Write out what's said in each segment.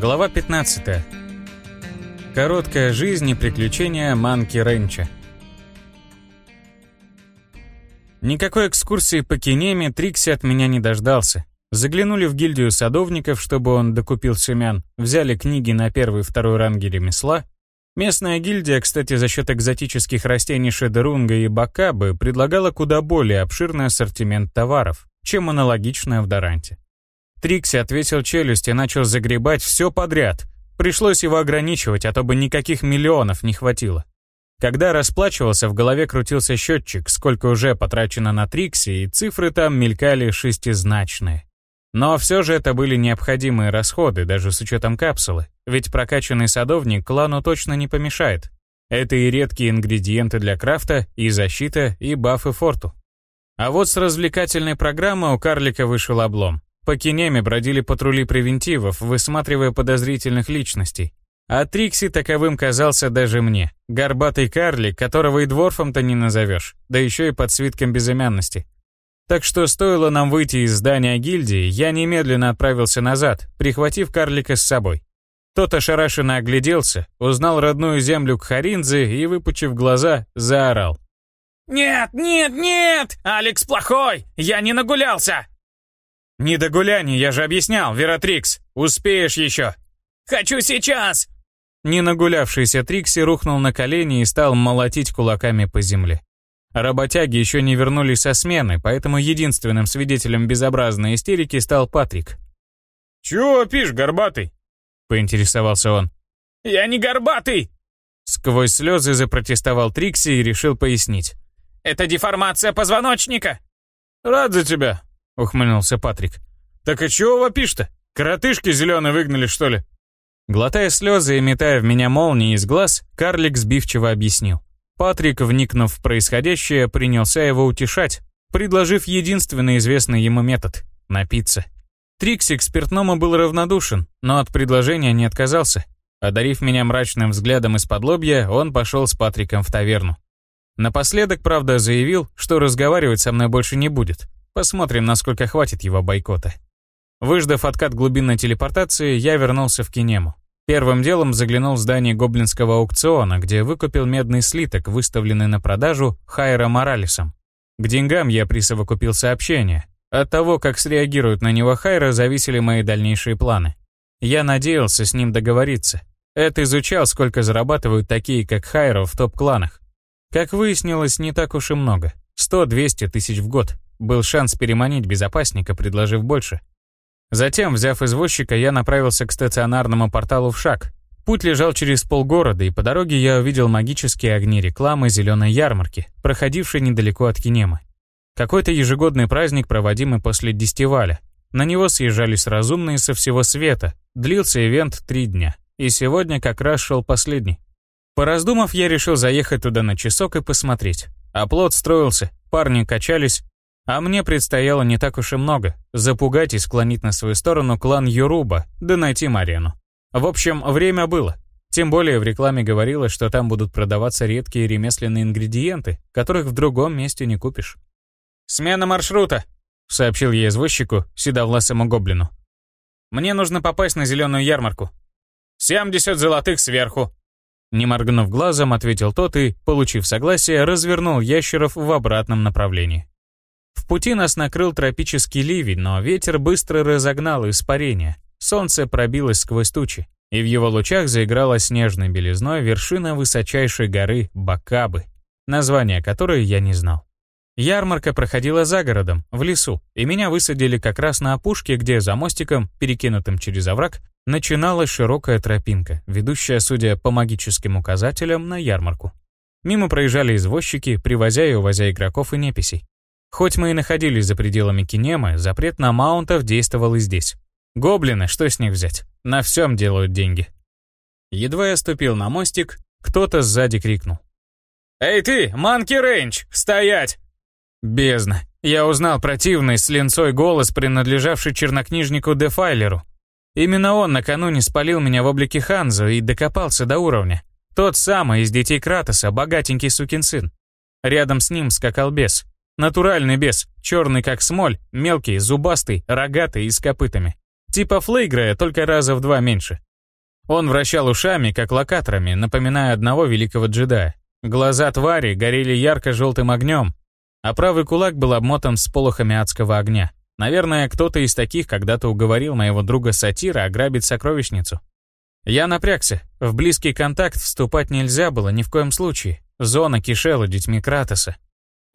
Глава 15. Короткая жизнь и приключения Манки Ренча. Никакой экскурсии по Кинеме Трикси от меня не дождался. Заглянули в гильдию садовников, чтобы он докупил семян, взяли книги на первый и второй ранги ремесла. Местная гильдия, кстати, за счет экзотических растений шедерунга и бакабы предлагала куда более обширный ассортимент товаров, чем аналогичная в Даранте. Трикси отвесил челюсть и начал загребать все подряд. Пришлось его ограничивать, а то бы никаких миллионов не хватило. Когда расплачивался, в голове крутился счетчик, сколько уже потрачено на Трикси, и цифры там мелькали шестизначные. Но все же это были необходимые расходы, даже с учетом капсулы, ведь прокачанный садовник клану точно не помешает. Это и редкие ингредиенты для крафта, и защита, и бафы форту. А вот с развлекательной программы у карлика вышел облом. По Кинеме бродили патрули превентивов, высматривая подозрительных личностей. А Трикси таковым казался даже мне. Горбатый карлик, которого и дворфом-то не назовешь, да еще и под свитком безымянности. Так что стоило нам выйти из здания гильдии, я немедленно отправился назад, прихватив карлика с собой. Тот ошарашенно огляделся, узнал родную землю Кхаринзы и, выпучив глаза, заорал. «Нет, нет, нет! Алекс плохой! Я не нагулялся!» «Не до гуляний, я же объяснял, Вератрикс! Успеешь еще!» «Хочу сейчас!» Не нагулявшийся Трикси рухнул на колени и стал молотить кулаками по земле. Работяги еще не вернулись со смены, поэтому единственным свидетелем безобразной истерики стал Патрик. «Чего пишь, горбатый?» — поинтересовался он. «Я не горбатый!» Сквозь слезы запротестовал Трикси и решил пояснить. «Это деформация позвоночника!» «Рад за тебя!» Ухмыльнулся Патрик. «Так и чего вопишь-то? Коротышки зеленые выгнали, что ли?» Глотая слезы и метая в меня молнии из глаз, карлик сбивчиво объяснил. Патрик, вникнув в происходящее, принялся его утешать, предложив единственный известный ему метод — напиться. Трикси к спиртному был равнодушен, но от предложения не отказался. Одарив меня мрачным взглядом из-под лобья, он пошел с Патриком в таверну. Напоследок, правда, заявил, что разговаривать со мной больше не будет, Посмотрим, насколько хватит его бойкота. Выждав откат глубинной телепортации, я вернулся в Кинему. Первым делом заглянул в здание гоблинского аукциона, где выкупил медный слиток, выставленный на продажу Хайра Моралесом. К деньгам я присовокупил сообщение. От того, как среагирует на него Хайра, зависели мои дальнейшие планы. Я надеялся с ним договориться. Эд изучал, сколько зарабатывают такие, как Хайра, в топ-кланах. Как выяснилось, не так уж и много. 100-200 тысяч в год. Был шанс переманить безопасника, предложив больше. Затем, взяв извозчика, я направился к стационарному порталу в шаг. Путь лежал через полгорода, и по дороге я увидел магические огни рекламы зеленой ярмарки, проходившей недалеко от Кинемы. Какой-то ежегодный праздник, проводимый после дестиваля. На него съезжались разумные со всего света. Длился ивент три дня. И сегодня как раз шел последний. Пораздумав, я решил заехать туда на часок и посмотреть. Оплот строился, парни качались, а мне предстояло не так уж и много. Запугать и склонить на свою сторону клан Юруба, да найти Марену. В общем, время было. Тем более в рекламе говорилось, что там будут продаваться редкие ремесленные ингредиенты, которых в другом месте не купишь. «Смена маршрута», — сообщил я извозчику, седовласому гоблину. «Мне нужно попасть на зеленую ярмарку». «Семьдесят золотых сверху», не моргнув глазом, ответил тот и, получив согласие, развернул ящеров в обратном направлении. В пути нас накрыл тропический ливень, но ветер быстро разогнал испарение. Солнце пробилось сквозь тучи, и в его лучах заиграла снежной белизной вершина высочайшей горы Бакабы, название которой я не знал. Ярмарка проходила за городом, в лесу, и меня высадили как раз на опушке, где за мостиком, перекинутым через овраг, начиналась широкая тропинка, ведущая, судя по магическим указателям, на ярмарку. Мимо проезжали извозчики, привозя и увозя игроков и неписей. Хоть мы и находились за пределами Кинемы, запрет на маунтов действовал и здесь. Гоблины, что с них взять? На всем делают деньги. Едва я ступил на мостик, кто-то сзади крикнул. «Эй ты, Манки Рейндж, стоять!» Бездна. Я узнал противный с линцой голос, принадлежавший чернокнижнику Дефайлеру. Именно он накануне спалил меня в облике Ханзу и докопался до уровня. Тот самый из детей Кратоса, богатенький сукин сын. Рядом с ним скакал бес. Натуральный бес, черный как смоль, мелкий, зубастый, рогатый и с копытами. Типа Флейгрея, только раза в два меньше. Он вращал ушами, как локаторами, напоминая одного великого джедая. Глаза твари горели ярко-желтым огнем, а правый кулак был обмотан сполохами адского огня. Наверное, кто-то из таких когда-то уговорил моего друга Сатира ограбить сокровищницу. Я напрягся. В близкий контакт вступать нельзя было ни в коем случае. Зона кишела детьми Кратоса.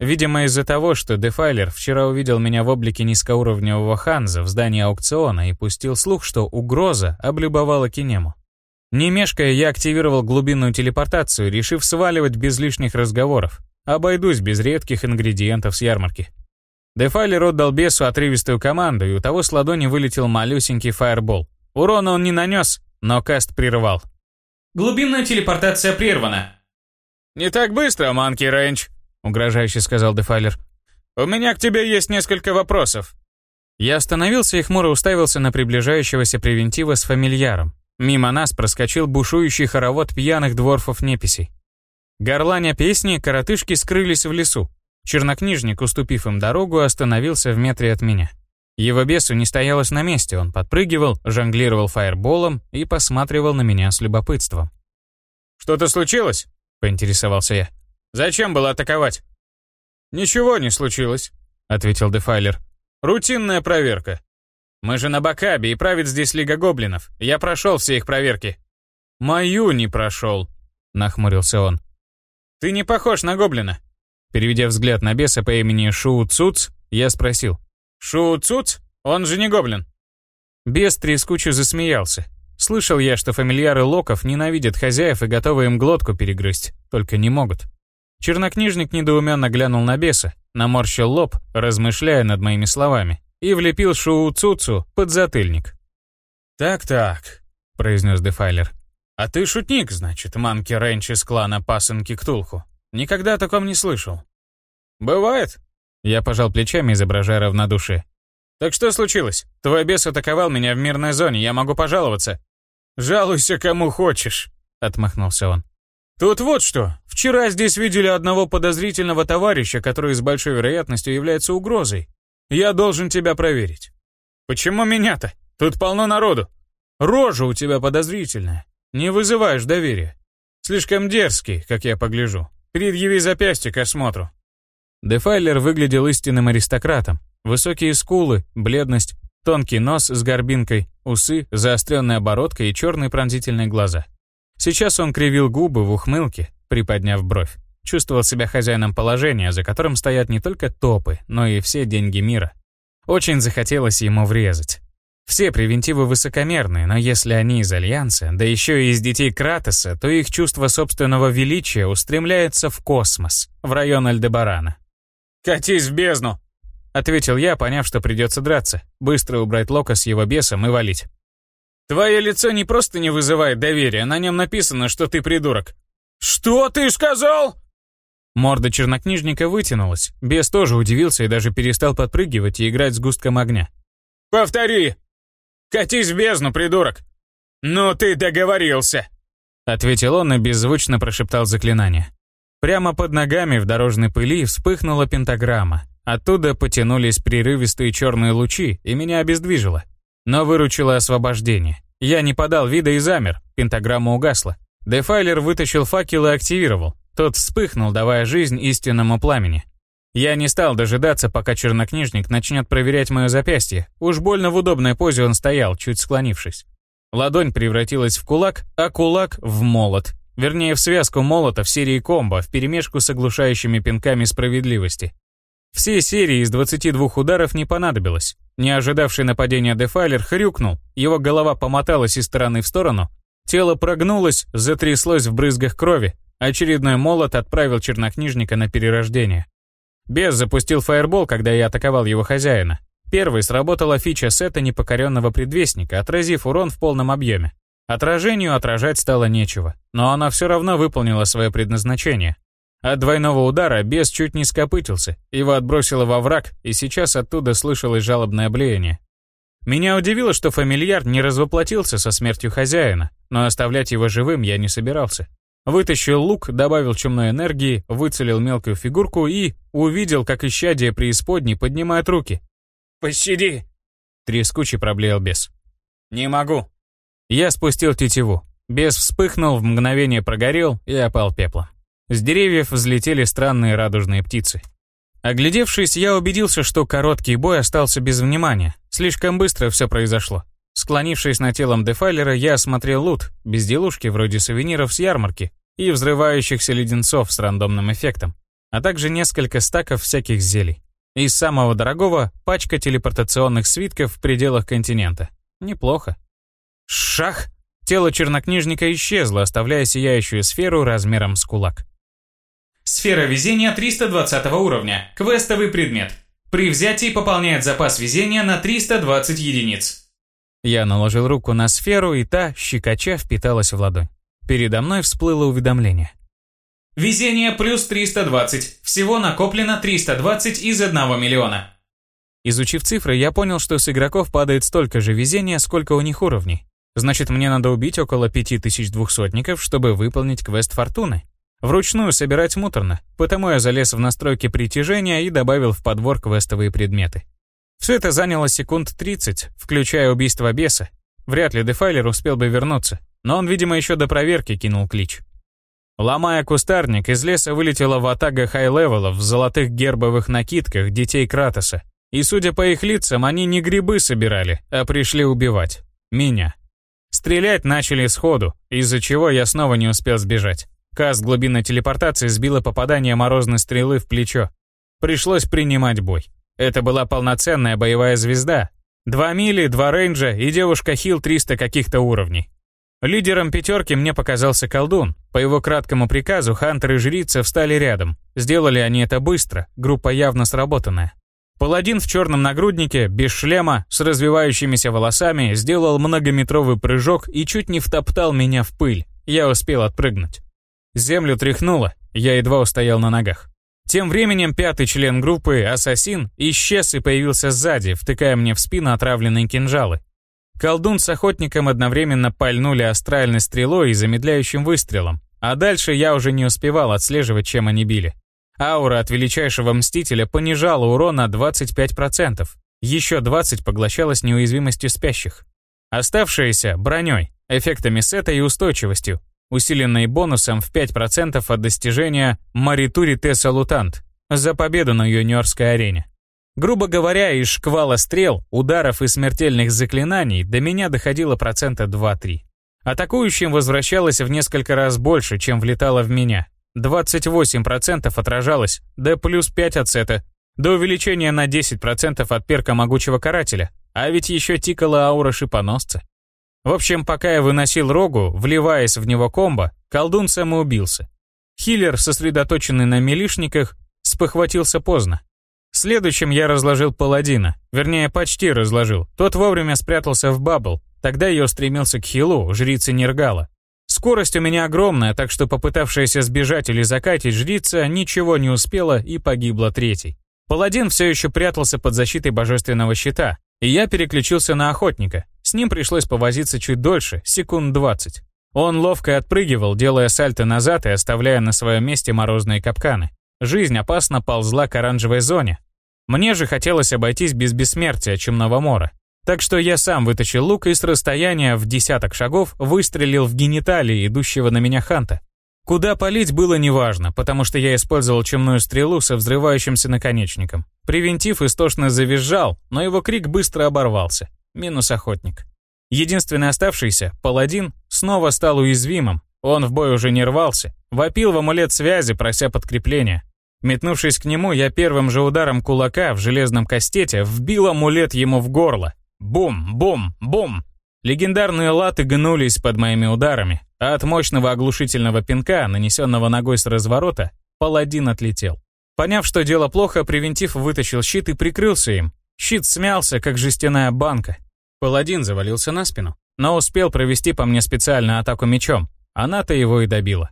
Видимо, из-за того, что Дефайлер вчера увидел меня в облике низкоуровневого Ханза в здании аукциона и пустил слух, что угроза облюбовала Кинему. Не мешкая, я активировал глубинную телепортацию, решив сваливать без лишних разговоров. Обойдусь без редких ингредиентов с ярмарки. Дефайлер отдал бесу отрывистую команду, и у того с ладони вылетел малюсенький фаербол. Урона он не нанес, но каст прервал. Глубинная телепортация прервана. «Не так быстро, Манки Рейндж», — угрожающе сказал Дефайлер. «У меня к тебе есть несколько вопросов». Я остановился и хмуро уставился на приближающегося превентива с фамильяром. Мимо нас проскочил бушующий хоровод пьяных дворфов-неписей. Горланя песни, коротышки скрылись в лесу. Чернокнижник, уступив им дорогу, остановился в метре от меня. Его бесу не стоялось на месте, он подпрыгивал, жонглировал фаерболом и посматривал на меня с любопытством. «Что-то случилось?» — поинтересовался я. «Зачем было атаковать?» «Ничего не случилось», — ответил Дефайлер. «Рутинная проверка. Мы же на Бакабе, и правит здесь Лига Гоблинов. Я прошел все их проверки». «Мою не прошел», — нахмурился он. «Ты не похож на гоблина». Переведя взгляд на беса по имени Шуу Цуц, я спросил. «Шуу Цуц? Он же не гоблин». Бес трескуче засмеялся. Слышал я, что фамильяры локов ненавидят хозяев и готовы им глотку перегрызть, только не могут. Чернокнижник недоуменно глянул на беса, наморщил лоб, размышляя над моими словами, и влепил Шуу Цуцу под затыльник. «Так-так», — произнес Дефайлер. «А ты шутник, значит, Манки Рэнч из клана Пасынки Ктулху. Никогда о таком не слышал». «Бывает», я пожал плечами, изображая равнодушие. «Так что случилось? Твой бес атаковал меня в мирной зоне, я могу пожаловаться». «Жалуйся кому хочешь», — отмахнулся он. «Тут вот что. Вчера здесь видели одного подозрительного товарища, который с большой вероятностью является угрозой. Я должен тебя проверить». «Почему меня-то? Тут полно народу. Рожа у тебя подозрительная. Не вызываешь доверия. Слишком дерзкий, как я погляжу. Предъяви запястье к осмотру. Дефайлер выглядел истинным аристократом. Высокие скулы, бледность, тонкий нос с горбинкой, усы, заостренная бородка и черные пронзительные глаза. Сейчас он кривил губы в ухмылке, приподняв бровь. Чувствовал себя хозяином положения, за которым стоят не только топы, но и все деньги мира. Очень захотелось ему врезать. Все превентивы высокомерные, но если они из Альянса, да еще и из детей Кратоса, то их чувство собственного величия устремляется в космос, в район Альдебарана. «Катись в бездну!» — ответил я, поняв, что придется драться, быстро убрать Лока с его бесом и валить. «Твое лицо не просто не вызывает доверия, на нем написано, что ты придурок». «Что ты сказал?» Морда чернокнижника вытянулась. Бес тоже удивился и даже перестал подпрыгивать и играть с густком огня. «Повтори! Катись в бездну, придурок!» «Ну ты договорился!» Ответил он и беззвучно прошептал заклинание. Прямо под ногами в дорожной пыли вспыхнула пентаграмма. Оттуда потянулись прерывистые черные лучи, и меня обездвижило. Но выручило освобождение. Я не подал вида и замер, пентаграмма угасла. Дефайлер вытащил факел и активировал. Тот вспыхнул, давая жизнь истинному пламени. Я не стал дожидаться, пока чернокнижник начнет проверять мое запястье. Уж больно в удобной позе он стоял, чуть склонившись. Ладонь превратилась в кулак, а кулак — в молот. Вернее, в связку молота в серии комбо, вперемешку с оглушающими пинками справедливости. Все серии из 22 ударов не понадобилось. Не ожидавший нападения Дефайлер хрюкнул, его голова помоталась из стороны в сторону, тело прогнулось, затряслось в брызгах крови, очередной молот отправил чернокнижника на перерождение. Без запустил фаербол, когда я атаковал его хозяина. Первый сработала фича сета непокоренного предвестника, отразив урон в полном объеме. Отражению отражать стало нечего, но она все равно выполнила свое предназначение. От двойного удара бес чуть не скопытился, его отбросило во враг, и сейчас оттуда слышалось жалобное блеяние. Меня удивило, что фамильяр не развоплотился со смертью хозяина, но оставлять его живым я не собирался. Вытащил лук, добавил чумной энергии, выцелил мелкую фигурку и увидел, как исчадие преисподней поднимает руки. «Пощади!» Трескучий проблеял бес. «Не могу!» Я спустил тетиву. Бес вспыхнул, в мгновение прогорел и опал пеплом. С деревьев взлетели странные радужные птицы. Оглядевшись, я убедился, что короткий бой остался без внимания. Слишком быстро все произошло. Склонившись над телом Дефайлера, я осмотрел лут, безделушки вроде сувениров с ярмарки и взрывающихся леденцов с рандомным эффектом, а также несколько стаков всяких зелий. Из самого дорогого — пачка телепортационных свитков в пределах континента. Неплохо. Шах! Тело чернокнижника исчезло, оставляя сияющую сферу размером с кулак. Сфера везения 320 уровня. Квестовый предмет. При взятии пополняет запас везения на 320 единиц. Я наложил руку на сферу, и та, щекоча, впиталась в ладонь. Передо мной всплыло уведомление. Везение плюс 320. Всего накоплено 320 из 1 миллиона. Изучив цифры, я понял, что с игроков падает столько же везения, сколько у них уровней. Значит, мне надо убить около 5200-ников, чтобы выполнить квест Фортуны. Вручную собирать муторно, потому я залез в настройки притяжения и добавил в подбор квестовые предметы. Все это заняло секунд 30, включая убийство беса. Вряд ли Дефайлер успел бы вернуться, но он, видимо, еще до проверки кинул клич. Ломая кустарник, из леса вылетела ватага хай-левелов в золотых гербовых накидках детей Кратоса. И, судя по их лицам, они не грибы собирали, а пришли убивать. Меня. Стрелять начали сходу, из-за чего я снова не успел сбежать. Каст глубинной телепортации сбила попадание морозной стрелы в плечо. Пришлось принимать бой. Это была полноценная боевая звезда. Два мили, два рейнджа и девушка Хил 300 каких-то уровней. Лидером пятерки мне показался колдун. По его краткому приказу Хантер и жрица встали рядом. Сделали они это быстро, группа явно сработанная. Паладин в черном нагруднике, без шлема, с развивающимися волосами, сделал многометровый прыжок и чуть не втоптал меня в пыль. Я успел отпрыгнуть. Землю тряхнуло, я едва устоял на ногах. Тем временем пятый член группы, Ассасин, исчез и появился сзади, втыкая мне в спину отравленные кинжалы. Колдун с охотником одновременно пальнули астральной стрелой и замедляющим выстрелом, а дальше я уже не успевал отслеживать, чем они били. Аура от величайшего мстителя понижала урон на 25%, еще 20 поглощалась неуязвимостью спящих. Оставшиеся — броней, эффектами сета и устойчивостью, усиленной бонусом в 5% от достижения Маритури Т. Салутант за победу на юниорской арене. Грубо говоря, из шквала стрел, ударов и смертельных заклинаний до меня доходило процента 2-3. Атакующим возвращалось в несколько раз больше, чем влетало в меня. 28% отражалось, да плюс 5 от сета, до увеличения на 10% от перка могучего карателя, а ведь еще тикала аура шипоносца. В общем, пока я выносил рогу, вливаясь в него комбо, колдун самоубился. Хиллер, сосредоточенный на милишниках, спохватился поздно. Следующим я разложил паладина, вернее, почти разложил. Тот вовремя спрятался в бабл, тогда я устремился к хилу, жрице Нергала. Скорость у меня огромная, так что попытавшаяся сбежать или закатить жрица ничего не успела и погибла третий. Паладин все еще прятался под защитой божественного щита, и я переключился на охотника. С ним пришлось повозиться чуть дольше, секунд 20. Он ловко отпрыгивал, делая сальто назад и оставляя на своем месте морозные капканы. Жизнь опасно ползла к оранжевой зоне. Мне же хотелось обойтись без бессмертия чумного мора. Так что я сам вытащил лук и с расстояния в десяток шагов выстрелил в гениталии идущего на меня Ханта. Куда палить было неважно, потому что я использовал чумную стрелу со взрывающимся наконечником. Превентив истошно завизжал, но его крик быстро оборвался. Минус охотник. Единственный оставшийся, паладин, снова стал уязвимым. Он в бой уже не рвался. Вопил в амулет связи, прося подкрепления. Метнувшись к нему, я первым же ударом кулака в железном кастете вбил амулет ему в горло. Бум, бум, бум. Легендарные латы гнулись под моими ударами, а от мощного оглушительного пинка, нанесенного ногой с разворота, паладин отлетел. Поняв, что дело плохо, превентив вытащил щит и прикрылся им. Щит смялся, как жестяная банка. Паладин завалился на спину, но успел провести по мне специальную атаку мечом. Она-то его и добила.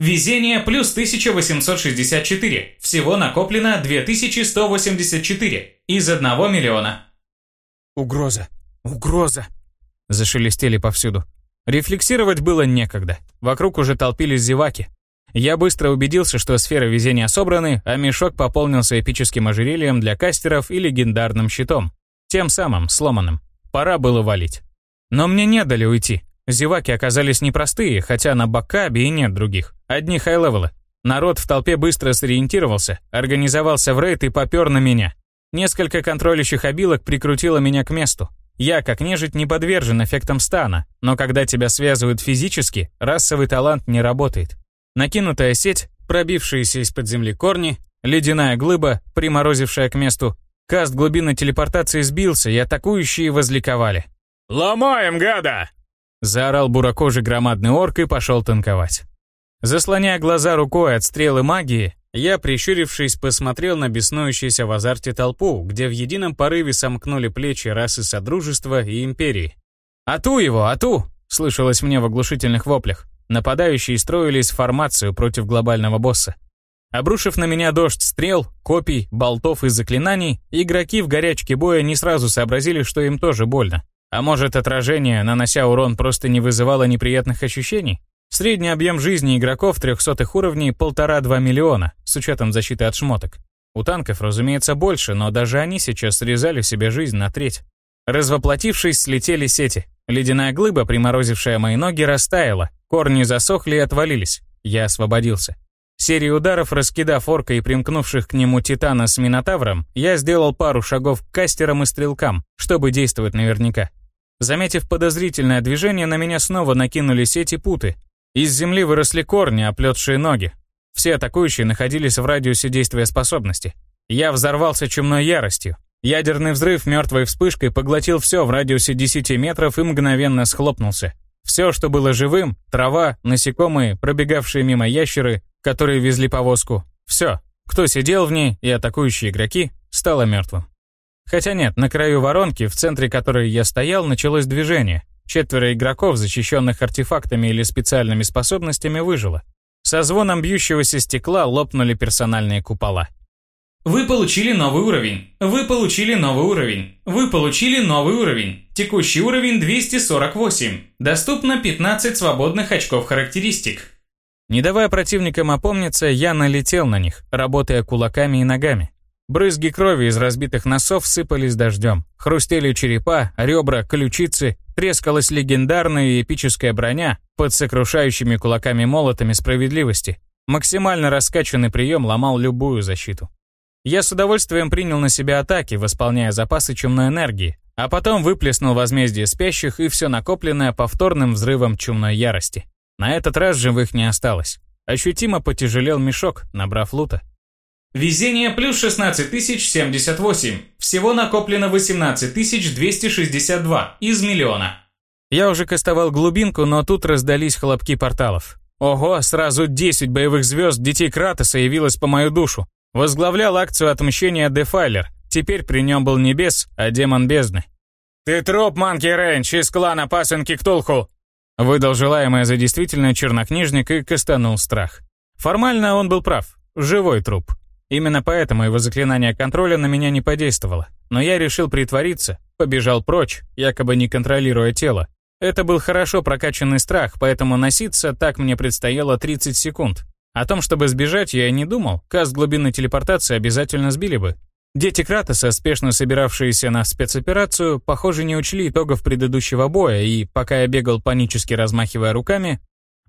Везение плюс 1864. Всего накоплено 2184 из 1 миллиона. Угроза. Угроза. Зашелестели повсюду. Рефлексировать было некогда. Вокруг уже толпились зеваки. Я быстро убедился, что сферы везения собраны, а мешок пополнился эпическим ожерельем для кастеров и легендарным щитом. Тем самым, сломанным. Пора было валить. Но мне не дали уйти. Зеваки оказались непростые, хотя на Бакабе и нет других. Одни хай-левелы. Народ в толпе быстро сориентировался, организовался в рейд и попер на меня. Несколько контролящих обилок прикрутило меня к месту. Я, как нежить, не подвержен эффектам стана, но когда тебя связывают физически, расовый талант не работает. Накинутая сеть, пробившиеся из-под земли корни, ледяная глыба, приморозившая к месту, каст глубины телепортации сбился, и атакующие возликовали. «Ломаем, гада!» Заорал буракожий громадный орк и пошел танковать. Заслоняя глаза рукой от стрелы магии, я, прищурившись, посмотрел на беснующуюся в азарте толпу, где в едином порыве сомкнули плечи расы Содружества и Империи. «Ату его, ату!» — слышалось мне в оглушительных воплях. Нападающие строились в формацию против глобального босса. Обрушив на меня дождь стрел, копий, болтов и заклинаний, игроки в горячке боя не сразу сообразили, что им тоже больно. А может, отражение, нанося урон, просто не вызывало неприятных ощущений? Средний объем жизни игроков 300 уровней 1,5-2 миллиона, с учетом защиты от шмоток. У танков, разумеется, больше, но даже они сейчас срезали себе жизнь на треть. Развоплотившись, слетели сети. Ледяная глыба, приморозившая мои ноги, растаяла. Корни засохли и отвалились. Я освободился. Серии ударов, раскидав орка и примкнувших к нему титана с минотавром, я сделал пару шагов к кастерам и стрелкам, чтобы действовать наверняка. Заметив подозрительное движение, на меня снова накинули сети путы. Из земли выросли корни, оплетшие ноги. Все атакующие находились в радиусе действия способности. Я взорвался чумной яростью. Ядерный взрыв мертвой вспышкой поглотил все в радиусе 10 метров и мгновенно схлопнулся. Все, что было живым, трава, насекомые, пробегавшие мимо ящеры, которые везли повозку, все, кто сидел в ней и атакующие игроки, стало мертвым. Хотя нет, на краю воронки, в центре которой я стоял, началось движение. Четверо игроков, защищенных артефактами или специальными способностями, выжило. Со звоном бьющегося стекла лопнули персональные купола. Вы получили новый уровень. Вы получили новый уровень. Вы получили новый уровень. Текущий уровень 248. Доступно 15 свободных очков характеристик. Не давая противникам опомниться, я налетел на них, работая кулаками и ногами. Брызги крови из разбитых носов сыпались дождем. Хрустели черепа, ребра, ключицы, трескалась легендарная и эпическая броня под сокрушающими кулаками-молотами справедливости. Максимально раскачанный прием ломал любую защиту. Я с удовольствием принял на себя атаки, восполняя запасы чумной энергии, а потом выплеснул возмездие спящих и все накопленное повторным взрывом чумной ярости. На этот раз живых не осталось. Ощутимо потяжелел мешок, набрав лута. Везение плюс 16078. Всего накоплено 18262 из миллиона. Я уже кастовал глубинку, но тут раздались хлопки порталов. Ого, сразу 10 боевых звезд детей Кратоса явилось по мою душу. Возглавлял акцию отмщения Дефайлер. Теперь при нем был не бес, а демон бездны. «Ты труп, Манки Рэнч, из клана пасынки Ктулху!» Выдал желаемое за действительно чернокнижник и кастанул страх. Формально он был прав. Живой труп. Именно поэтому его заклинание контроля на меня не подействовало. Но я решил притвориться, побежал прочь, якобы не контролируя тело. Это был хорошо прокачанный страх, поэтому носиться так мне предстояло 30 секунд. О том, чтобы сбежать, я и не думал. Каст глубинной телепортации обязательно сбили бы. Дети Кратоса, спешно собиравшиеся на спецоперацию, похоже, не учли итогов предыдущего боя и, пока я бегал панически размахивая руками,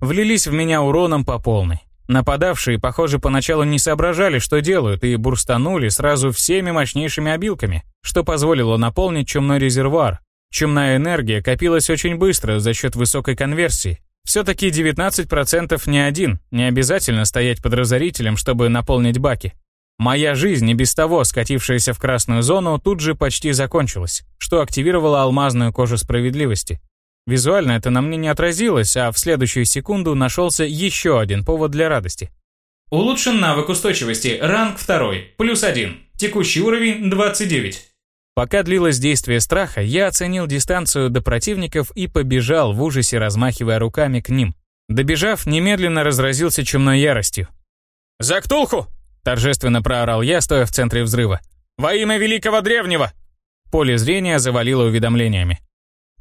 влились в меня уроном по полной. Нападавшие, похоже, поначалу не соображали, что делают, и бурстанули сразу всеми мощнейшими обилками, что позволило наполнить чумной резервуар. Чумная энергия копилась очень быстро за счет высокой конверсии. Все-таки 19% не один, не обязательно стоять под разорителем, чтобы наполнить баки. Моя жизнь, и без того скатившаяся в красную зону, тут же почти закончилась, что активировало алмазную кожу справедливости. Визуально это на мне не отразилось, а в следующую секунду нашелся еще один повод для радости. Улучшен навык устойчивости, ранг 2, плюс 1, текущий уровень 29. Пока длилось действие страха, я оценил дистанцию до противников и побежал в ужасе, размахивая руками к ним. Добежав, немедленно разразился чумной яростью. «За Ктулху!» – торжественно проорал я, стоя в центре взрыва. «Во имя Великого Древнего!» Поле зрения завалило уведомлениями.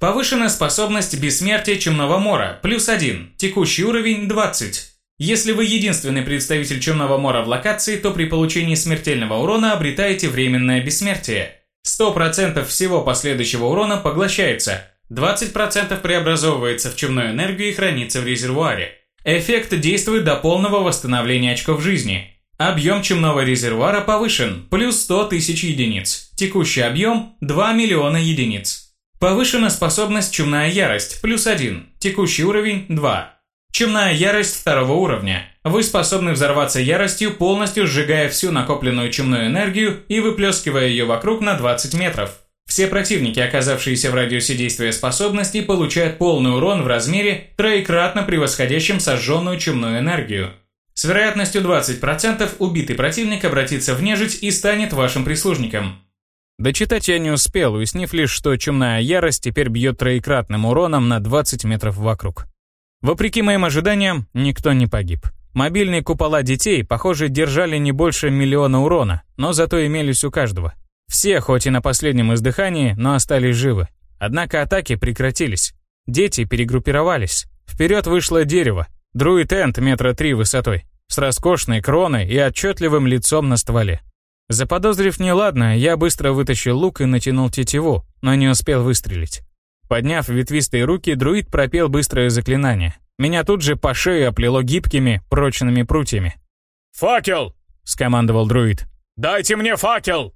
Повышена способность бессмертия Чумного Мора, плюс 1, текущий уровень 20. Если вы единственный представитель Чумного Мора в локации, то при получении смертельного урона обретаете временное бессмертие. 100% всего последующего урона поглощается. 20% преобразовывается в чумную энергию и хранится в резервуаре. Эффект действует до полного восстановления очков жизни. Объем чумного резервуара повышен, плюс 100 тысяч единиц. Текущий объем – 2 миллиона единиц. Повышена способность чумная ярость, плюс 1. Текущий уровень – 2. Чумная ярость второго уровня. Вы способны взорваться яростью, полностью сжигая всю накопленную чумную энергию и выплескивая ее вокруг на 20 метров. Все противники, оказавшиеся в радиусе действия способности, получают полный урон в размере, троекратно превосходящем сожженную чумную энергию. С вероятностью 20% убитый противник обратится в нежить и станет вашим прислужником. Дочитать я не успел, уяснив лишь, что чумная ярость теперь бьет троекратным уроном на 20 метров вокруг. Вопреки моим ожиданиям, никто не погиб. Мобильные купола детей, похоже, держали не больше миллиона урона, но зато имелись у каждого. Все, хоть и на последнем издыхании, но остались живы. Однако атаки прекратились. Дети перегруппировались. Вперед вышло дерево. Друид Энд метра три высотой, с роскошной кроной и отчетливым лицом на стволе. Заподозрив неладное, я быстро вытащил лук и натянул тетиву, но не успел выстрелить. Подняв ветвистые руки, друид пропел быстрое заклинание. Меня тут же по шее оплело гибкими, прочными прутьями. «Факел!» — скомандовал друид. «Дайте мне факел!»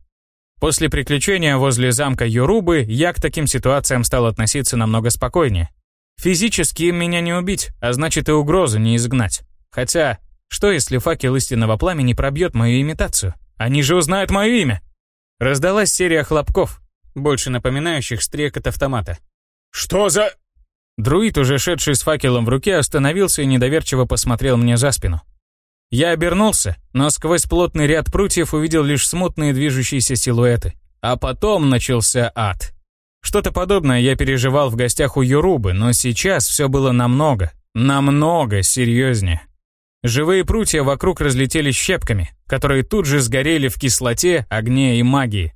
После приключения возле замка Юрубы я к таким ситуациям стал относиться намного спокойнее. Физически меня не убить, а значит и угрозу не изгнать. Хотя, что если факел истинного пламени пробьет мою имитацию? Они же узнают мое имя. Раздалась серия хлопков, больше напоминающих стрекот автомата. «Что за...» Друид, уже шедший с факелом в руке, остановился и недоверчиво посмотрел мне за спину. Я обернулся, но сквозь плотный ряд прутьев увидел лишь смутные движущиеся силуэты. А потом начался ад. Что-то подобное я переживал в гостях у Юрубы, но сейчас все было намного, намного серьезнее. Живые прутья вокруг разлетелись щепками, которые тут же сгорели в кислоте, огне и магии.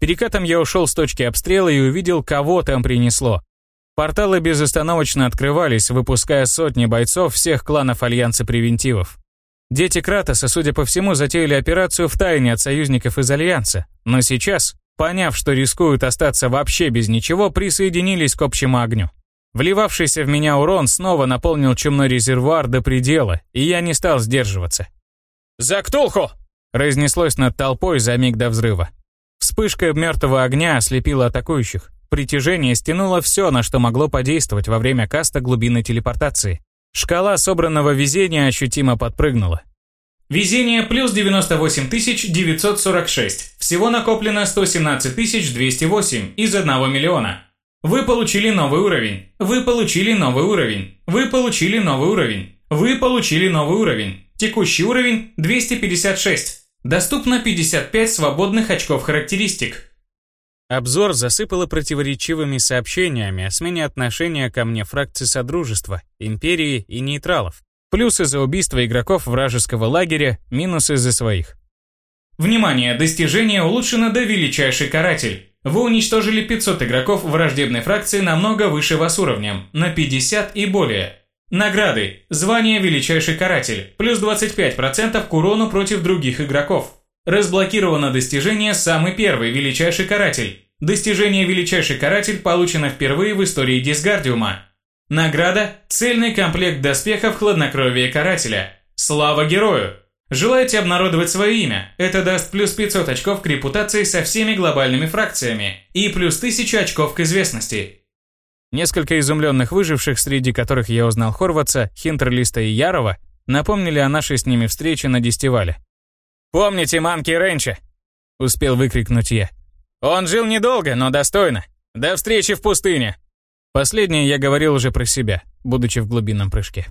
Перекатом я ушел с точки обстрела и увидел, кого там принесло. Порталы безостановочно открывались, выпуская сотни бойцов всех кланов Альянса Превентивов. Дети Кратоса, судя по всему, затеяли операцию в тайне от союзников из Альянса, но сейчас, поняв, что рискуют остаться вообще без ничего, присоединились к общему огню. Вливавшийся в меня урон снова наполнил чумной резервуар до предела, и я не стал сдерживаться. «За Ктулху!» разнеслось над толпой за миг до взрыва. Вспышка мертвого огня ослепила атакующих. Притяжение стянуло все, на что могло подействовать во время каста глубины телепортации. Шкала собранного везения ощутимо подпрыгнула. Везение плюс 98 946. Всего накоплено 117 208 из 1 миллиона. Вы получили новый уровень. Вы получили новый уровень. Вы получили новый уровень. Вы получили новый уровень. Текущий уровень 256. Доступно 55 свободных очков характеристик. Обзор засыпало противоречивыми сообщениями о смене отношения ко мне фракции Содружества, Империи и нейтралов. Плюсы за убийство игроков вражеского лагеря, минусы за своих. Внимание! Достижение улучшено до Величайший Каратель. Вы уничтожили 500 игроков враждебной фракции намного выше вас уровнем, на 50 и более. Награды. Звание Величайший Каратель. Плюс 25% к урону против других игроков. Разблокировано достижение «Самый первый Величайший Каратель». Достижение «Величайший Каратель» получено впервые в истории Дисгардиума. Награда – цельный комплект доспехов хладнокровия Карателя. Слава герою! Желаете обнародовать свое имя? Это даст плюс 500 очков к репутации со всеми глобальными фракциями и плюс 1000 очков к известности. Несколько изумленных выживших, среди которых я узнал Хорватца, Хинтерлиста и Ярова, напомнили о нашей с ними встрече на Дестивале. «Помните Манки Ренча?» — успел выкрикнуть я. «Он жил недолго, но достойно. До встречи в пустыне!» Последнее я говорил уже про себя, будучи в глубинном прыжке.